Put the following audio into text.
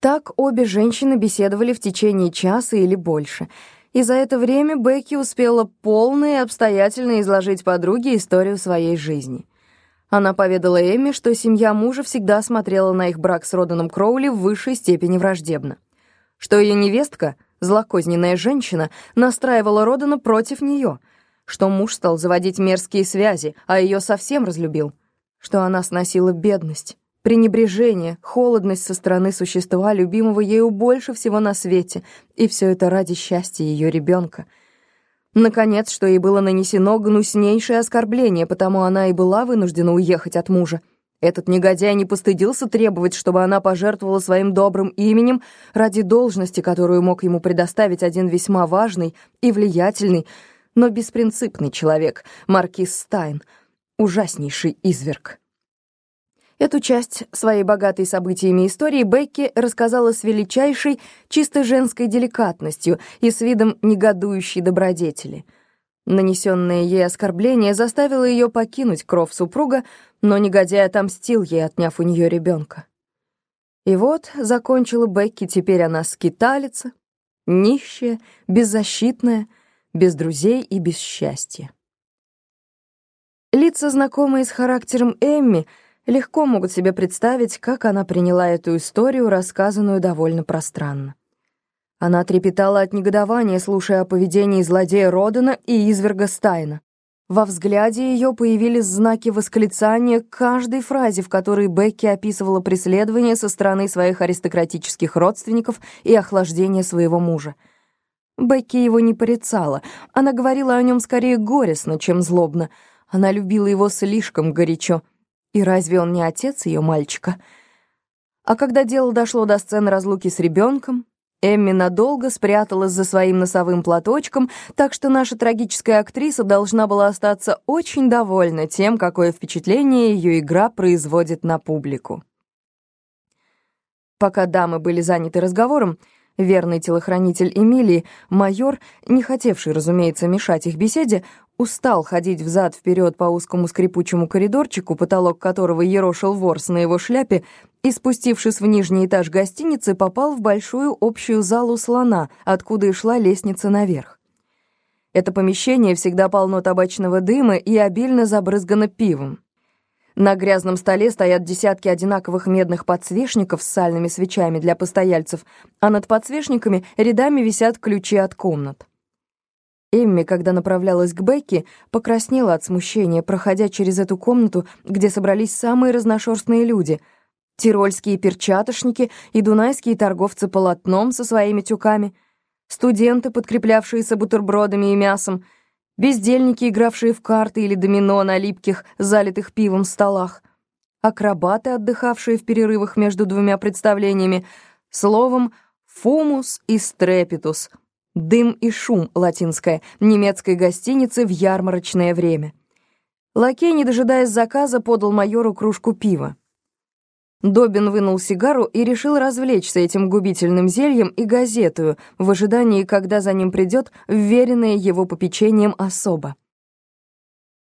Так обе женщины беседовали в течение часа или больше, и за это время Бекки успела полно и обстоятельно изложить подруге историю своей жизни. Она поведала Эмми, что семья мужа всегда смотрела на их брак с Роданом Кроули в высшей степени враждебно. Что ее невестка, злокозненная женщина, настраивала Родана против нее, что муж стал заводить мерзкие связи, а ее совсем разлюбил, что она сносила бедность, Пренебрежение, холодность со стороны существа, любимого ею больше всего на свете, и все это ради счастья ее ребенка. Наконец, что ей было нанесено гнуснейшее оскорбление, потому она и была вынуждена уехать от мужа. Этот негодяй не постыдился требовать, чтобы она пожертвовала своим добрым именем ради должности, которую мог ему предоставить один весьма важный и влиятельный, но беспринципный человек, маркиз Стайн, ужаснейший изверг. Эту часть своей богатой событиями истории Бекки рассказала с величайшей, чисто женской деликатностью и с видом негодующей добродетели. Нанесенное ей оскорбление заставило ее покинуть кров супруга, но негодяй отомстил ей, отняв у нее ребенка. И вот, закончила Бекки, теперь она скиталица, нищая, беззащитная, без друзей и без счастья. Лица, знакомые с характером Эмми, — легко могут себе представить, как она приняла эту историю, рассказанную довольно пространно. Она трепетала от негодования, слушая о поведении злодея Родена и изверга Стайна. Во взгляде ее появились знаки восклицания к каждой фразе, в которой Бекки описывала преследование со стороны своих аристократических родственников и охлаждение своего мужа. Бекки его не порицала, она говорила о нем скорее горестно, чем злобно. Она любила его слишком горячо — и разве он не отец ее мальчика? А когда дело дошло до сцены разлуки с ребенком, Эмми надолго спряталась за своим носовым платочком, так что наша трагическая актриса должна была остаться очень довольна тем, какое впечатление ее игра производит на публику. Пока дамы были заняты разговором, верный телохранитель Эмилии, майор, не хотевший, разумеется, мешать их беседе, устал ходить взад-вперед по узкому скрипучему коридорчику, потолок которого ерошил ворс на его шляпе, и, спустившись в нижний этаж гостиницы, попал в большую общую залу слона, откуда и шла лестница наверх. Это помещение всегда полно табачного дыма и обильно забрызгано пивом. На грязном столе стоят десятки одинаковых медных подсвечников с сальными свечами для постояльцев, а над подсвечниками рядами висят ключи от комнат. Эмми, когда направлялась к Бекке, покраснела от смущения, проходя через эту комнату, где собрались самые разношерстные люди — тирольские перчатошники и дунайские торговцы полотном со своими тюками, студенты, подкреплявшиеся бутербродами и мясом, бездельники, игравшие в карты или домино на липких, залитых пивом столах, акробаты, отдыхавшие в перерывах между двумя представлениями, словом, фумус и стрепитус — «Дым и шум» латинское, немецкой гостиницы в ярмарочное время. Лакей, не дожидаясь заказа, подал майору кружку пива. Добин вынул сигару и решил развлечься этим губительным зельем и газетою в ожидании, когда за ним придет вверенная его попечением особа.